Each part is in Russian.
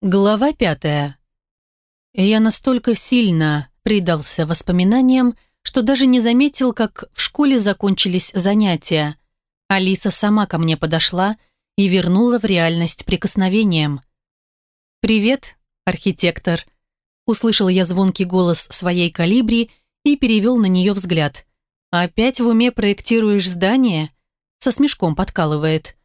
Глава пятая. Я настолько сильно предался воспоминаниям, что даже не заметил, как в школе закончились занятия. Алиса сама ко мне подошла и вернула в реальность прикосновением. «Привет, архитектор», – услышал я звонкий голос своей калибри и перевел на нее взгляд. «Опять в уме проектируешь здание?» Со смешком подкалывает.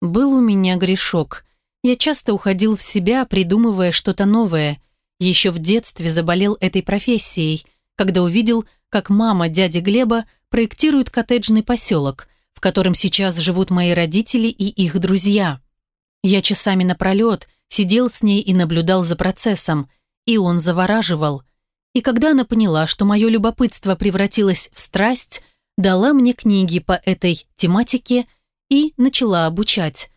«Был у меня грешок». Я часто уходил в себя, придумывая что-то новое. Еще в детстве заболел этой профессией, когда увидел, как мама дяди Глеба проектирует коттеджный поселок, в котором сейчас живут мои родители и их друзья. Я часами напролет сидел с ней и наблюдал за процессом, и он завораживал. И когда она поняла, что мое любопытство превратилось в страсть, дала мне книги по этой тематике и начала обучать.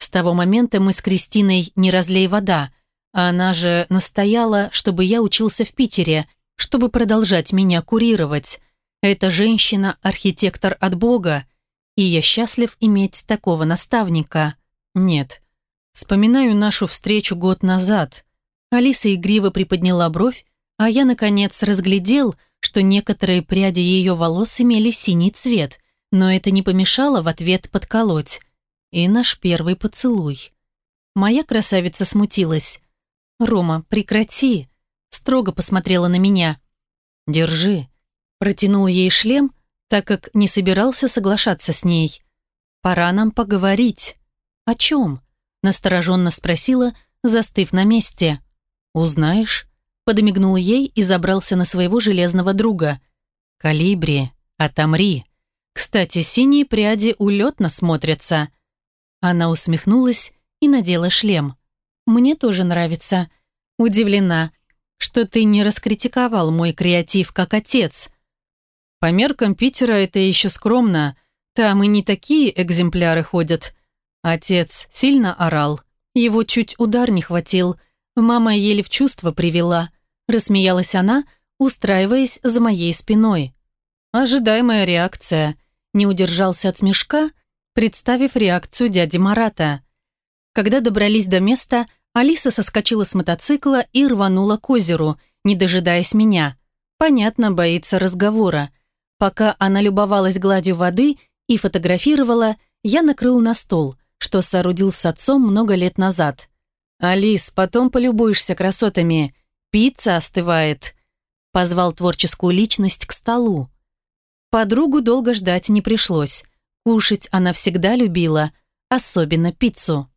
С того момента мы с Кристиной не разлей вода, а она же настояла, чтобы я учился в Питере, чтобы продолжать меня курировать. Эта женщина – архитектор от Бога, и я счастлив иметь такого наставника. Нет. Вспоминаю нашу встречу год назад. Алиса игриво приподняла бровь, а я, наконец, разглядел, что некоторые пряди ее волос имели синий цвет, но это не помешало в ответ подколоть и наш первый поцелуй. Моя красавица смутилась. «Рома, прекрати!» Строго посмотрела на меня. «Держи». Протянул ей шлем, так как не собирался соглашаться с ней. «Пора нам поговорить». «О чем?» Настороженно спросила, застыв на месте. «Узнаешь?» Подмигнул ей и забрался на своего железного друга. «Калибри, отомри. Кстати, синие пряди улетно смотрятся. Она усмехнулась и надела шлем. «Мне тоже нравится. Удивлена, что ты не раскритиковал мой креатив как отец. По меркам Питера это еще скромно. Там и не такие экземпляры ходят. Отец сильно орал. Его чуть удар не хватил. Мама еле в чувство привела. Рассмеялась она, устраиваясь за моей спиной. Ожидаемая реакция. Не удержался от смешка представив реакцию дяди Марата. Когда добрались до места, Алиса соскочила с мотоцикла и рванула к озеру, не дожидаясь меня. Понятно, боится разговора. Пока она любовалась гладью воды и фотографировала, я накрыл на стол, что соорудил с отцом много лет назад. «Алис, потом полюбуешься красотами. Пицца остывает», — позвал творческую личность к столу. Подругу долго ждать не пришлось. Кушать она всегда любила, особенно пиццу.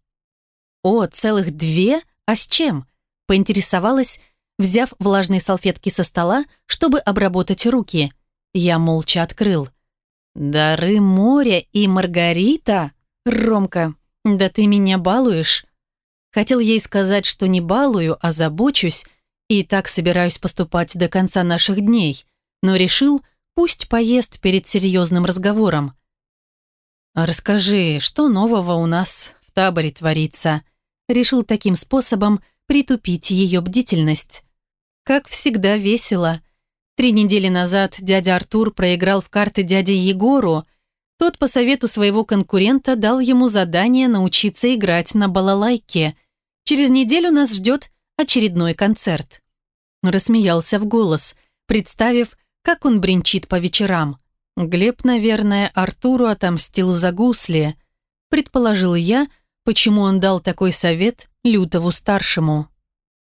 «О, целых две? А с чем?» – поинтересовалась, взяв влажные салфетки со стола, чтобы обработать руки. Я молча открыл. «Дары моря и Маргарита? Ромка, да ты меня балуешь!» Хотел ей сказать, что не балую, а забочусь, и так собираюсь поступать до конца наших дней, но решил, пусть поест перед серьезным разговором. «Расскажи, что нового у нас в таборе творится?» Решил таким способом притупить ее бдительность. Как всегда весело. Три недели назад дядя Артур проиграл в карты дяде Егору. Тот по совету своего конкурента дал ему задание научиться играть на балалайке. Через неделю нас ждет очередной концерт. Рассмеялся в голос, представив, как он бренчит по вечерам. Глеб, наверное, Артуру отомстил за гусли. Предположил я, почему он дал такой совет Лютову-старшему.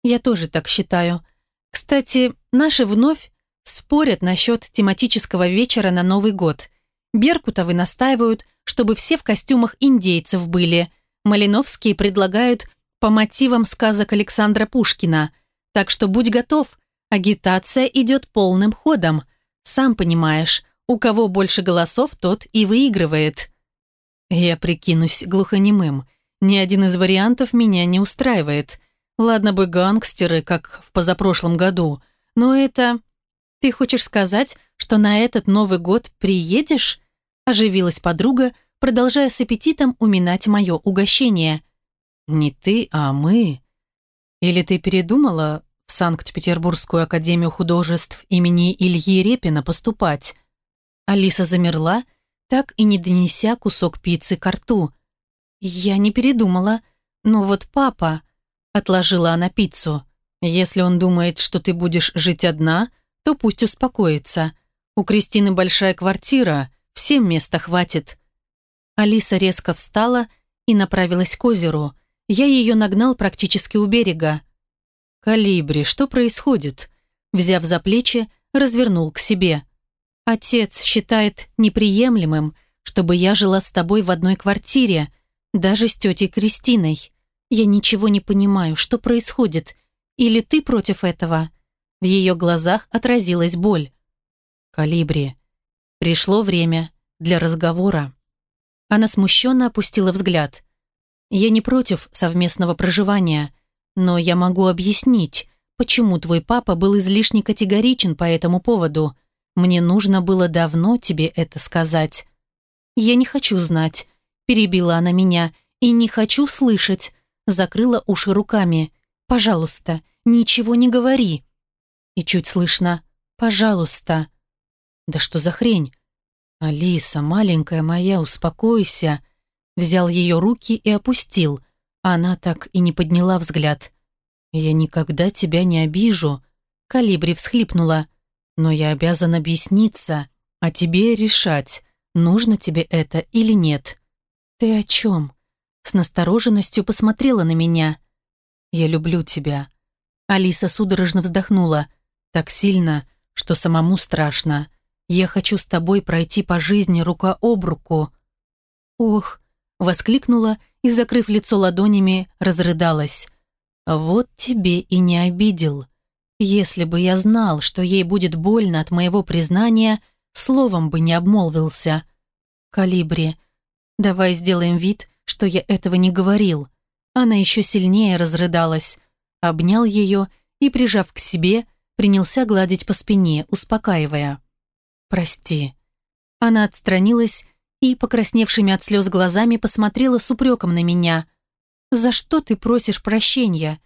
Я тоже так считаю. Кстати, наши вновь спорят насчет тематического вечера на Новый год. Беркутовы настаивают, чтобы все в костюмах индейцев были. Малиновские предлагают по мотивам сказок Александра Пушкина. Так что будь готов, агитация идет полным ходом. Сам понимаешь, у кого больше голосов, тот и выигрывает. Я прикинусь глухонемым. Ни один из вариантов меня не устраивает. Ладно бы гангстеры, как в позапрошлом году, но это... Ты хочешь сказать, что на этот Новый год приедешь? Оживилась подруга, продолжая с аппетитом уминать мое угощение. Не ты, а мы. Или ты передумала в Санкт-Петербургскую академию художеств имени Ильи Репина поступать? Алиса замерла, так и не донеся кусок пиццы к рту. «Я не передумала. Но вот папа...» отложила она пиццу. «Если он думает, что ты будешь жить одна, то пусть успокоится. У Кристины большая квартира, всем места хватит». Алиса резко встала и направилась к озеру. Я ее нагнал практически у берега. «Калибри, что происходит?» Взяв за плечи, развернул к себе. «Отец считает неприемлемым, чтобы я жила с тобой в одной квартире, даже с тетей Кристиной. Я ничего не понимаю, что происходит. Или ты против этого?» В ее глазах отразилась боль. «Калибри, пришло время для разговора». Она смущенно опустила взгляд. «Я не против совместного проживания, но я могу объяснить, почему твой папа был излишне категоричен по этому поводу. Мне нужно было давно тебе это сказать». «Я не хочу знать», – перебила она меня, – «и не хочу слышать», – закрыла уши руками. «Пожалуйста, ничего не говори». И чуть слышно «пожалуйста». «Да что за хрень?» «Алиса, маленькая моя, успокойся», – взял ее руки и опустил – она так и не подняла взгляд. «Я никогда тебя не обижу», — Калибри всхлипнула. «Но я обязан объясниться, а тебе решать, нужно тебе это или нет». «Ты о чем?» С настороженностью посмотрела на меня. «Я люблю тебя». Алиса судорожно вздохнула. «Так сильно, что самому страшно. Я хочу с тобой пройти по жизни рука об руку». «Ох!» — воскликнула и, закрыв лицо ладонями, разрыдалась. «Вот тебе и не обидел. Если бы я знал, что ей будет больно от моего признания, словом бы не обмолвился. Калибри, давай сделаем вид, что я этого не говорил». Она еще сильнее разрыдалась. Обнял ее и, прижав к себе, принялся гладить по спине, успокаивая. «Прости». Она отстранилась и, покрасневшими от слез глазами, посмотрела с упреком на меня. «За что ты просишь прощения?»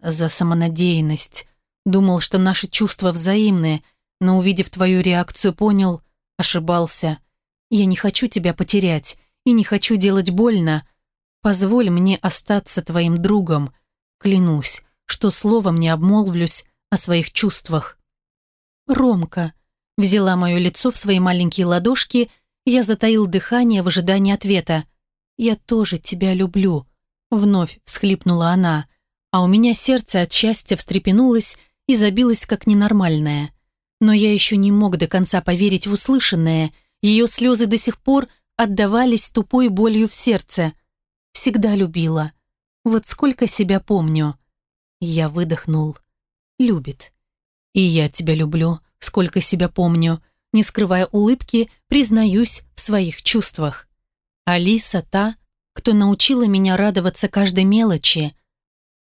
«За самонадеянность. Думал, что наши чувства взаимны, но, увидев твою реакцию, понял, ошибался. Я не хочу тебя потерять и не хочу делать больно. Позволь мне остаться твоим другом. Клянусь, что словом не обмолвлюсь о своих чувствах». «Ромка», взяла мое лицо в свои маленькие ладошки я затаил дыхание в ожидании ответа. «Я тоже тебя люблю», — вновь всхлипнула она, а у меня сердце от счастья встрепенулось и забилось как ненормальное. Но я еще не мог до конца поверить в услышанное, ее слезы до сих пор отдавались тупой болью в сердце. Всегда любила. Вот сколько себя помню. Я выдохнул. Любит. И я тебя люблю, сколько себя помню не скрывая улыбки, признаюсь в своих чувствах. Алиса та, кто научила меня радоваться каждой мелочи.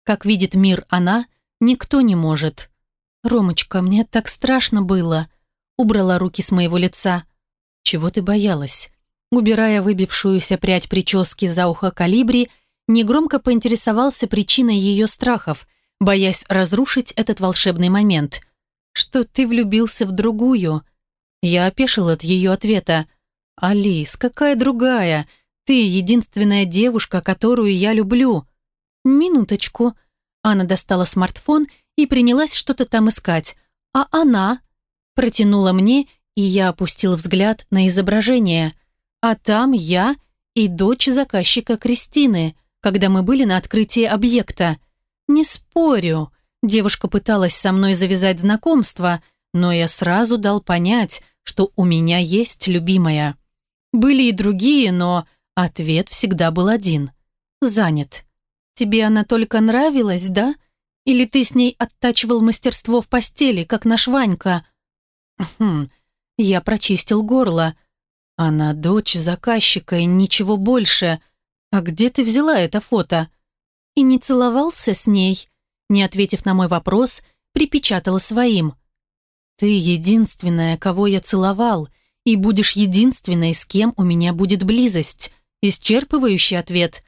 Как видит мир она, никто не может. «Ромочка, мне так страшно было», убрала руки с моего лица. «Чего ты боялась?» Убирая выбившуюся прядь прически за ухо калибри, негромко поинтересовался причиной ее страхов, боясь разрушить этот волшебный момент. «Что ты влюбился в другую?» Я опешил от ее ответа. «Алис, какая другая? Ты единственная девушка, которую я люблю». «Минуточку». Анна достала смартфон и принялась что-то там искать. «А она?» Протянула мне, и я опустил взгляд на изображение. А там я и дочь заказчика Кристины, когда мы были на открытии объекта. Не спорю. Девушка пыталась со мной завязать знакомство, но я сразу дал понять, что у меня есть любимая. Были и другие, но ответ всегда был один. Занят. Тебе она только нравилась, да? Или ты с ней оттачивал мастерство в постели, как наш Ванька? Хм, я прочистил горло. Она дочь заказчика и ничего больше. А где ты взяла это фото? И не целовался с ней? Не ответив на мой вопрос, припечатала своим. Ты единственная, кого я целовал, и будешь единственной, с кем у меня будет близость. Исчерпывающий ответ.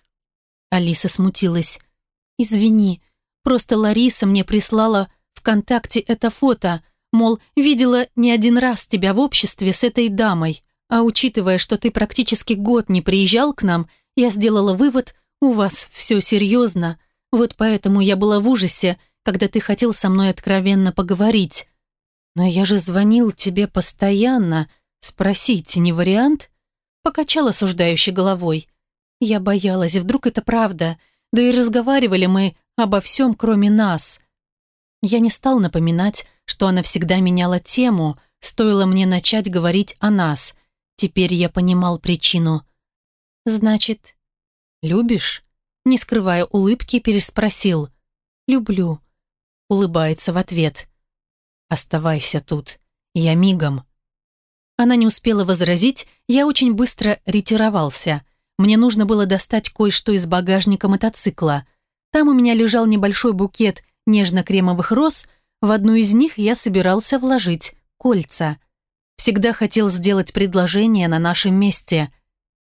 Алиса смутилась. Извини, просто Лариса мне прислала ВКонтакте это фото, мол, видела не один раз тебя в обществе с этой дамой. А учитывая, что ты практически год не приезжал к нам, я сделала вывод, у вас все серьезно. Вот поэтому я была в ужасе, когда ты хотел со мной откровенно поговорить. Но я же звонил тебе постоянно. Спросить не вариант?» Покачала осуждающей головой. Я боялась, вдруг это правда. Да и разговаривали мы обо всем, кроме нас. Я не стал напоминать, что она всегда меняла тему, стоило мне начать говорить о нас. Теперь я понимал причину. «Значит, любишь?» Не скрывая улыбки, переспросил. «Люблю», — улыбается в ответ. «Оставайся тут, я мигом». Она не успела возразить, я очень быстро ретировался. Мне нужно было достать кое-что из багажника мотоцикла. Там у меня лежал небольшой букет нежно-кремовых роз, в одну из них я собирался вложить кольца. Всегда хотел сделать предложение на нашем месте.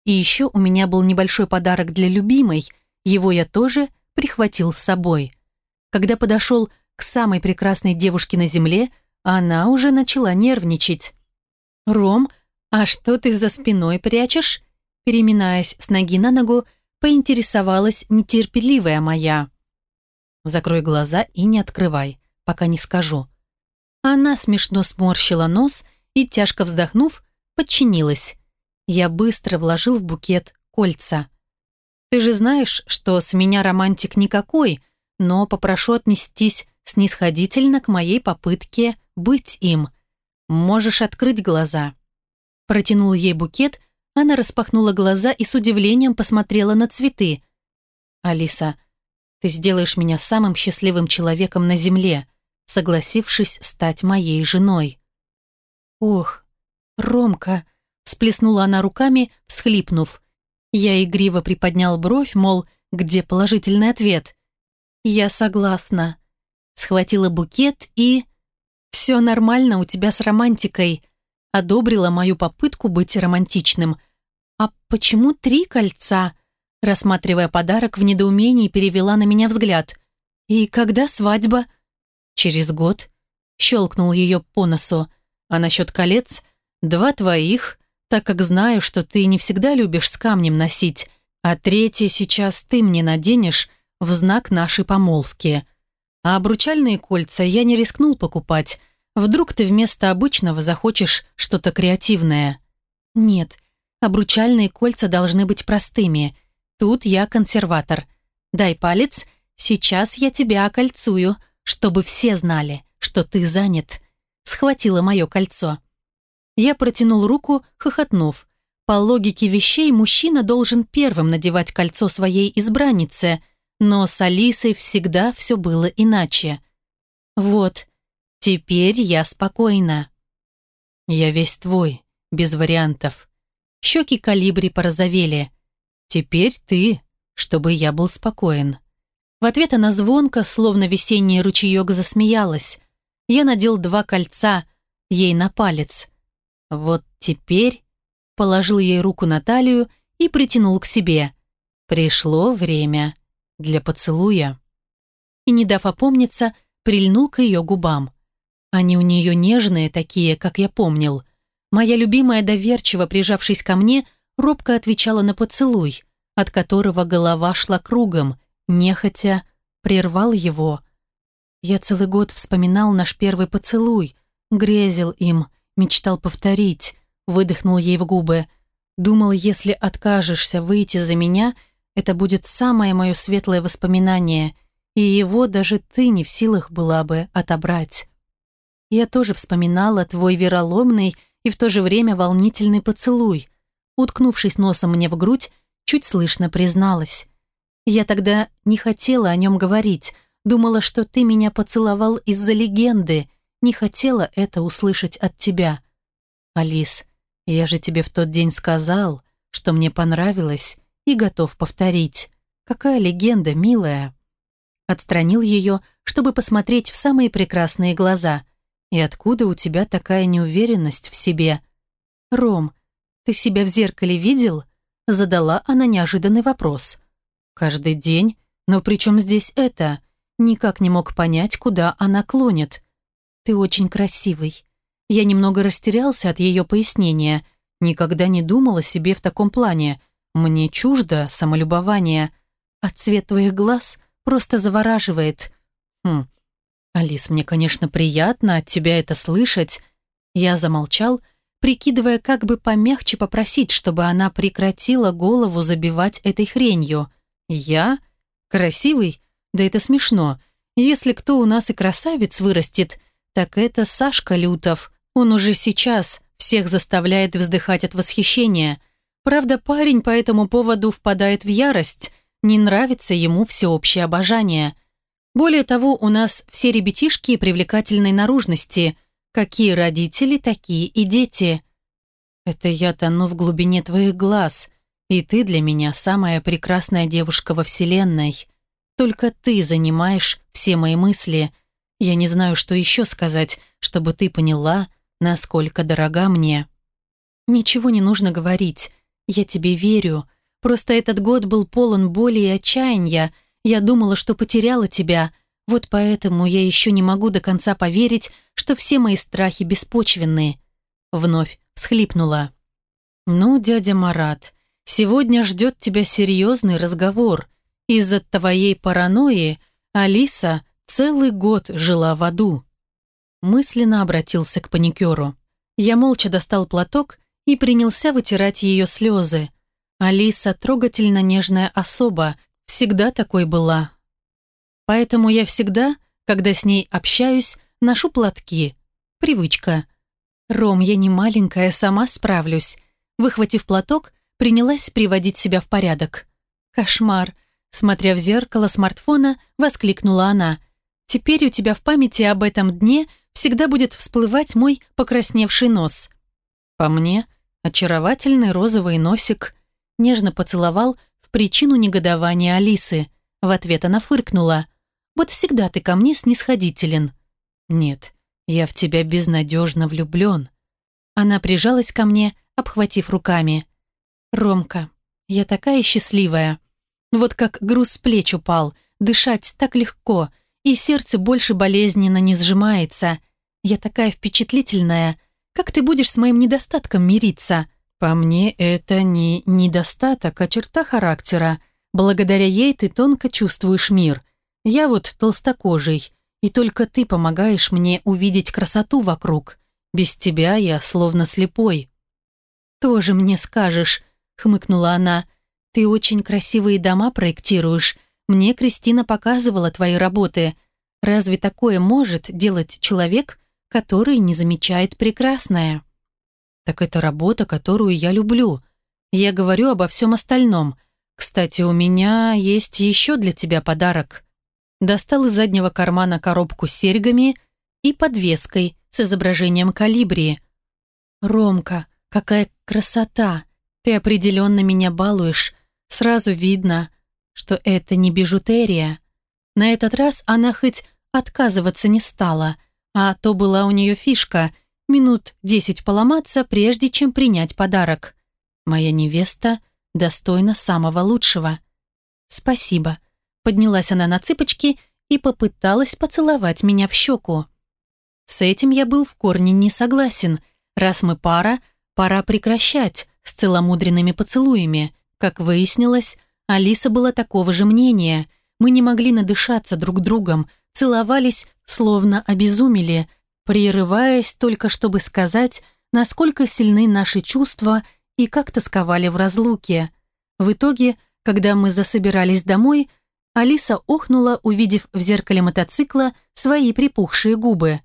И еще у меня был небольшой подарок для любимой, его я тоже прихватил с собой. Когда подошел к самой прекрасной девушке на земле, она уже начала нервничать. «Ром, а что ты за спиной прячешь?» Переминаясь с ноги на ногу, поинтересовалась нетерпеливая моя. Закрой глаза и не открывай, пока не скажу. Она смешно сморщила нос и, тяжко вздохнув, подчинилась. Я быстро вложил в букет кольца. Ты же знаешь, что с меня романтик никакой, но попрошу отнестись снисходительно к моей попытке быть им. Можешь открыть глаза. Протянул ей букет, она распахнула глаза и с удивлением посмотрела на цветы. «Алиса, ты сделаешь меня самым счастливым человеком на земле, согласившись стать моей женой». «Ох, Ромка!» – всплеснула она руками, всхлипнув. Я игриво приподнял бровь, мол, где положительный ответ. «Я согласна». Схватила букет и... «Все нормально у тебя с романтикой», одобрила мою попытку быть романтичным. «А почему три кольца?» Рассматривая подарок, в недоумении перевела на меня взгляд. «И когда свадьба?» «Через год», — щелкнул ее по носу. «А насчет колец? Два твоих, так как знаю, что ты не всегда любишь с камнем носить, а третье сейчас ты мне наденешь в знак нашей помолвки. А обручальные кольца я не рискнул покупать. Вдруг ты вместо обычного захочешь что-то креативное?» «Нет, обручальные кольца должны быть простыми», — Тут я консерватор. Дай палец, сейчас я тебя окольцую, чтобы все знали, что ты занят. Схватила мое кольцо. Я протянул руку, хохотнув. По логике вещей мужчина должен первым надевать кольцо своей избраннице, но с Алисой всегда все было иначе. Вот, теперь я спокойна. Я весь твой, без вариантов. Щеки калибри порозовели. «Теперь ты, чтобы я был спокоен». В ответ она звонко, словно весенний ручеек, засмеялась. Я надел два кольца ей на палец. Вот теперь положил ей руку на талию и притянул к себе. Пришло время для поцелуя. И, не дав опомниться, прильнул к ее губам. Они у нее нежные, такие, как я помнил. Моя любимая, доверчиво прижавшись ко мне, робко отвечала на поцелуй, от которого голова шла кругом, нехотя прервал его. Я целый год вспоминал наш первый поцелуй, грезил им, мечтал повторить, выдохнул ей в губы. Думал, если откажешься выйти за меня, это будет самое мое светлое воспоминание, и его даже ты не в силах была бы отобрать. Я тоже вспоминала твой вероломный и в то же время волнительный поцелуй, Уткнувшись носом мне в грудь, чуть слышно призналась. Я тогда не хотела о нем говорить, думала, что ты меня поцеловал из-за легенды, не хотела это услышать от тебя. Алис, я же тебе в тот день сказал, что мне понравилось и готов повторить. Какая легенда, милая. Отстранил ее, чтобы посмотреть в самые прекрасные глаза. И откуда у тебя такая неуверенность в себе? Ром, «Ты себя в зеркале видел?» Задала она неожиданный вопрос. «Каждый день? Но при чем здесь это?» Никак не мог понять, куда она клонит. «Ты очень красивый». Я немного растерялся от ее пояснения. Никогда не думал о себе в таком плане. Мне чуждо самолюбование. А цвет твоих глаз просто завораживает. Хм, Алис, мне, конечно, приятно от тебя это слышать. Я замолчал, прикидывая, как бы помягче попросить, чтобы она прекратила голову забивать этой хренью. Я? Красивый? Да это смешно. Если кто у нас и красавец вырастет, так это Сашка Лютов. Он уже сейчас всех заставляет вздыхать от восхищения. Правда, парень по этому поводу впадает в ярость. Не нравится ему всеобщее обожание. Более того, у нас все ребятишки привлекательной наружности. Какие родители, такие и дети. Это я тону в глубине твоих глаз, и ты для меня самая прекрасная девушка во вселенной. Только ты занимаешь все мои мысли. Я не знаю, что еще сказать, чтобы ты поняла, насколько дорога мне. Ничего не нужно говорить. Я тебе верю. Просто этот год был полон боли и отчаяния. Я думала, что потеряла тебя. Вот поэтому я еще не могу до конца поверить, что все мои страхи беспочвенны. Вновь схлипнула. «Ну, дядя Марат, сегодня ждет тебя серьезный разговор. Из-за твоей паранойи Алиса целый год жила в аду». Мысленно обратился к паникеру. Я молча достал платок и принялся вытирать ее слезы. Алиса трогательно нежная особа, всегда такой была. Поэтому я всегда, когда с ней общаюсь, ношу платки. Привычка. Ром, я не маленькая, сама справлюсь. Выхватив платок, принялась приводить себя в порядок. Кошмар. Смотря в зеркало смартфона, воскликнула она. Теперь у тебя в памяти об этом дне всегда будет всплывать мой покрасневший нос. По мне, очаровательный розовый носик нежно поцеловал причину негодования Алисы. В ответ она фыркнула. «Вот всегда ты ко мне снисходителен». «Нет, я в тебя безнадежно влюблен». Она прижалась ко мне, обхватив руками. «Ромка, я такая счастливая. Вот как груз с плеч упал, дышать так легко, и сердце больше болезненно не сжимается. Я такая впечатлительная. Как ты будешь с моим недостатком мириться?» По мне, это не недостаток, а черта характера. Благодаря ей ты тонко чувствуешь мир. Я вот толстокожий, и только ты помогаешь мне увидеть красоту вокруг. Без тебя я словно слепой. «Тоже мне скажешь», — хмыкнула она. «Ты очень красивые дома проектируешь. Мне Кристина показывала твои работы. Разве такое может делать человек, который не замечает прекрасное?» Так это работа, которую я люблю. Я говорю обо всем остальном. Кстати, у меня есть еще для тебя подарок. Достал из заднего кармана коробку с серьгами и подвеской с изображением калибри. «Ромка, какая красота! Ты определенно меня балуешь. Сразу видно, что это не бижутерия». На этот раз она хоть отказываться не стала, а то была у нее фишка – минут десять поломаться, прежде чем принять подарок. Моя невеста достойна самого лучшего. Спасибо. Поднялась она на цыпочки и попыталась поцеловать меня в щеку. С этим я был в корне не согласен. Раз мы пара, пора прекращать с целомудренными поцелуями. Как выяснилось, Алиса была такого же мнения. Мы не могли надышаться друг другом, целовались, словно обезумели, прерываясь только чтобы сказать, насколько сильны наши чувства и как тосковали в разлуке. В итоге, когда мы засобирались домой, Алиса охнула, увидев в зеркале мотоцикла свои припухшие губы,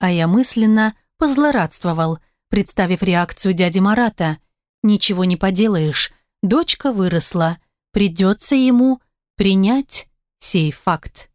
а я мысленно позлорадствовал, представив реакцию дяди Марата. «Ничего не поделаешь, дочка выросла, придется ему принять сей факт».